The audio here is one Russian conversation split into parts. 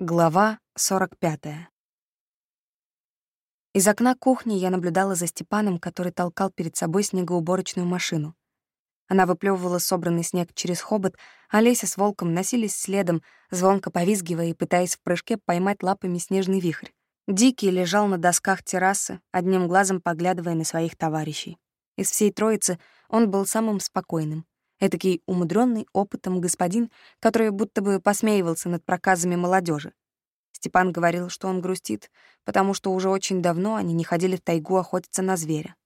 Глава 45. Из окна кухни я наблюдала за Степаном, который толкал перед собой снегоуборочную машину. Она выплевывала собранный снег через хобот, а Леся с волком носились следом, звонко повизгивая и пытаясь в прыжке поймать лапами снежный вихрь. Дикий лежал на досках террасы, одним глазом поглядывая на своих товарищей. Из всей троицы он был самым спокойным. Этакий умудренный опытом господин, который будто бы посмеивался над проказами молодежи. Степан говорил, что он грустит, потому что уже очень давно они не ходили в тайгу охотиться на зверя.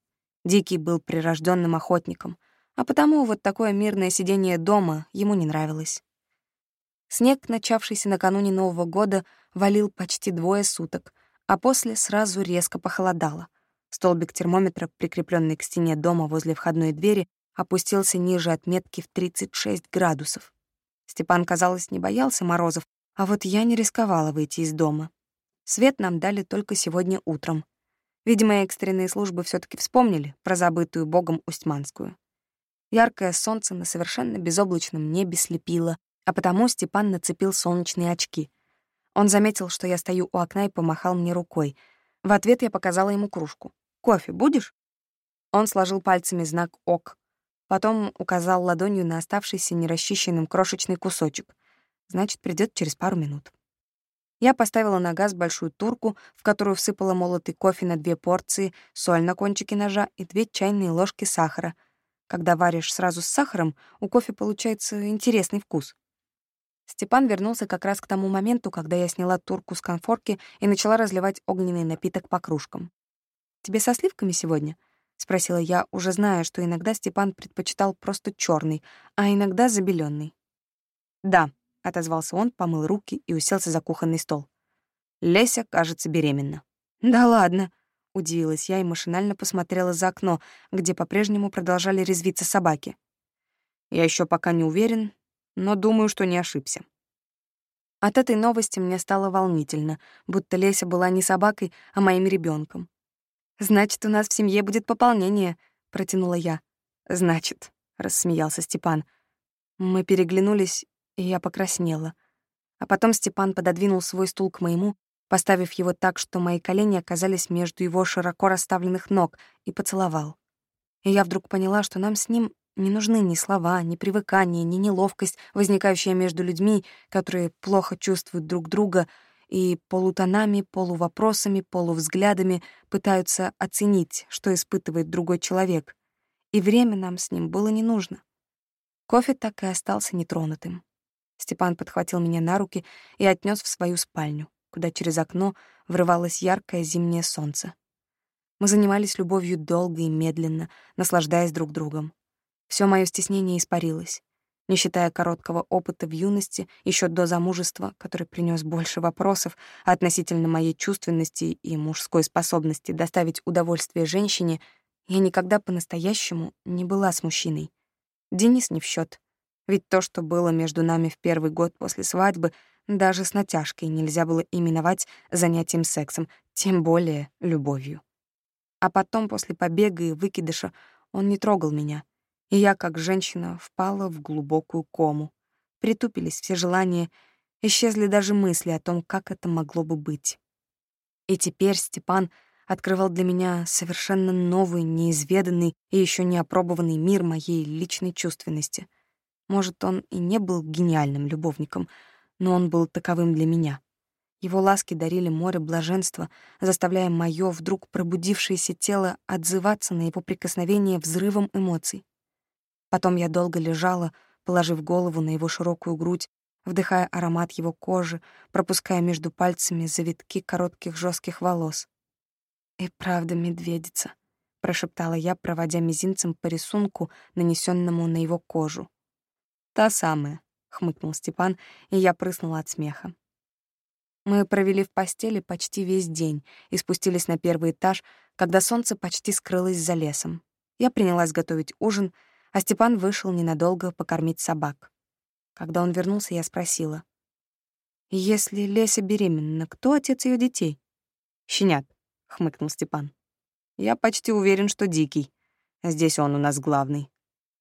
Дикий был прирожденным охотником, а потому вот такое мирное сидение дома ему не нравилось. Снег, начавшийся накануне Нового года, валил почти двое суток, а после сразу резко похолодало. Столбик термометра, прикрепленный к стене дома возле входной двери, опустился ниже отметки в 36 градусов. Степан, казалось, не боялся морозов, а вот я не рисковала выйти из дома. Свет нам дали только сегодня утром. Видимо, экстренные службы все таки вспомнили про забытую богом Устьманскую. Яркое солнце на совершенно безоблачном небе слепило, а потому Степан нацепил солнечные очки. Он заметил, что я стою у окна и помахал мне рукой. В ответ я показала ему кружку. «Кофе будешь?» Он сложил пальцами знак «ок», Потом указал ладонью на оставшийся нерасчищенным крошечный кусочек. Значит, придет через пару минут. Я поставила на газ большую турку, в которую всыпала молотый кофе на две порции, соль на кончике ножа и две чайные ложки сахара. Когда варишь сразу с сахаром, у кофе получается интересный вкус. Степан вернулся как раз к тому моменту, когда я сняла турку с конфорки и начала разливать огненный напиток по кружкам. «Тебе со сливками сегодня?» — спросила я, уже зная, что иногда Степан предпочитал просто черный, а иногда забеленный. «Да», — отозвался он, помыл руки и уселся за кухонный стол. «Леся, кажется, беременна». «Да ладно», — удивилась я и машинально посмотрела за окно, где по-прежнему продолжали резвиться собаки. «Я еще пока не уверен, но думаю, что не ошибся». От этой новости мне стало волнительно, будто Леся была не собакой, а моим ребенком. «Значит, у нас в семье будет пополнение», — протянула я. «Значит», — рассмеялся Степан. Мы переглянулись, и я покраснела. А потом Степан пододвинул свой стул к моему, поставив его так, что мои колени оказались между его широко расставленных ног, и поцеловал. И я вдруг поняла, что нам с ним не нужны ни слова, ни привыкание, ни неловкость, возникающая между людьми, которые плохо чувствуют друг друга — и полутонами, полувопросами, полувзглядами пытаются оценить, что испытывает другой человек. И время нам с ним было не нужно. Кофе так и остался нетронутым. Степан подхватил меня на руки и отнес в свою спальню, куда через окно врывалось яркое зимнее солнце. Мы занимались любовью долго и медленно, наслаждаясь друг другом. Все мое стеснение испарилось не считая короткого опыта в юности, еще до замужества, который принес больше вопросов относительно моей чувственности и мужской способности доставить удовольствие женщине, я никогда по-настоящему не была с мужчиной. Денис не в счет, ведь то, что было между нами в первый год после свадьбы, даже с натяжкой нельзя было именовать занятием сексом, тем более любовью. А потом, после побега и выкидыша, он не трогал меня — и я, как женщина, впала в глубокую кому. Притупились все желания, исчезли даже мысли о том, как это могло бы быть. И теперь Степан открывал для меня совершенно новый, неизведанный и еще не опробованный мир моей личной чувственности. Может, он и не был гениальным любовником, но он был таковым для меня. Его ласки дарили море блаженства, заставляя моё вдруг пробудившееся тело отзываться на его прикосновение взрывом эмоций. Потом я долго лежала, положив голову на его широкую грудь, вдыхая аромат его кожи, пропуская между пальцами завитки коротких жестких волос. «И правда медведица», — прошептала я, проводя мизинцем по рисунку, нанесенному на его кожу. «Та самая», — хмыкнул Степан, и я прыснула от смеха. Мы провели в постели почти весь день и спустились на первый этаж, когда солнце почти скрылось за лесом. Я принялась готовить ужин — а Степан вышел ненадолго покормить собак. Когда он вернулся, я спросила. «Если Леся беременна, кто отец ее детей?» «Щенят», — хмыкнул Степан. «Я почти уверен, что Дикий. Здесь он у нас главный».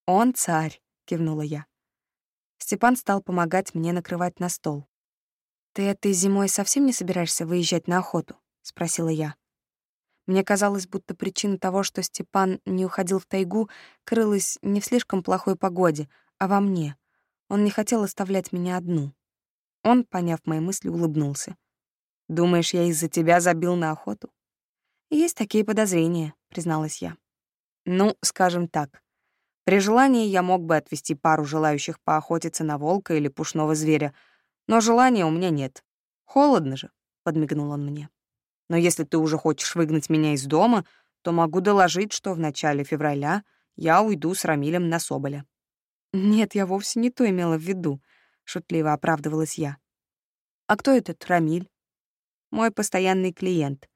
«Он царь», — кивнула я. Степан стал помогать мне накрывать на стол. «Ты этой зимой совсем не собираешься выезжать на охоту?» — спросила я. Мне казалось, будто причина того, что Степан не уходил в тайгу, крылась не в слишком плохой погоде, а во мне. Он не хотел оставлять меня одну. Он, поняв мои мысли, улыбнулся. «Думаешь, я из-за тебя забил на охоту?» «Есть такие подозрения», — призналась я. «Ну, скажем так. При желании я мог бы отвести пару желающих поохотиться на волка или пушного зверя, но желания у меня нет. Холодно же», — подмигнул он мне. Но если ты уже хочешь выгнать меня из дома, то могу доложить, что в начале февраля я уйду с Рамилем на Соболя». «Нет, я вовсе не то имела в виду», — шутливо оправдывалась я. «А кто этот Рамиль?» «Мой постоянный клиент.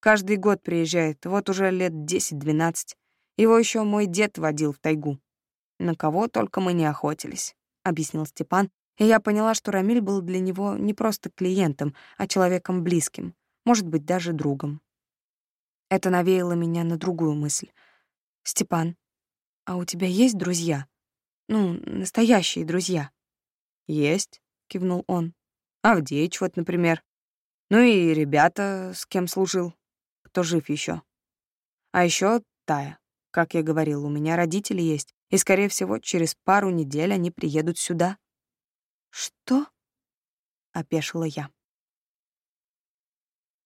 Каждый год приезжает, вот уже лет 10-12. Его еще мой дед водил в тайгу. На кого только мы не охотились», — объяснил Степан, и я поняла, что Рамиль был для него не просто клиентом, а человеком близким может быть, даже другом. Это навеяло меня на другую мысль. «Степан, а у тебя есть друзья? Ну, настоящие друзья?» «Есть», — кивнул он. «Авдеич вот, например. Ну и ребята, с кем служил, кто жив еще. А еще Тая. Как я говорил, у меня родители есть, и, скорее всего, через пару недель они приедут сюда». «Что?» — опешила я.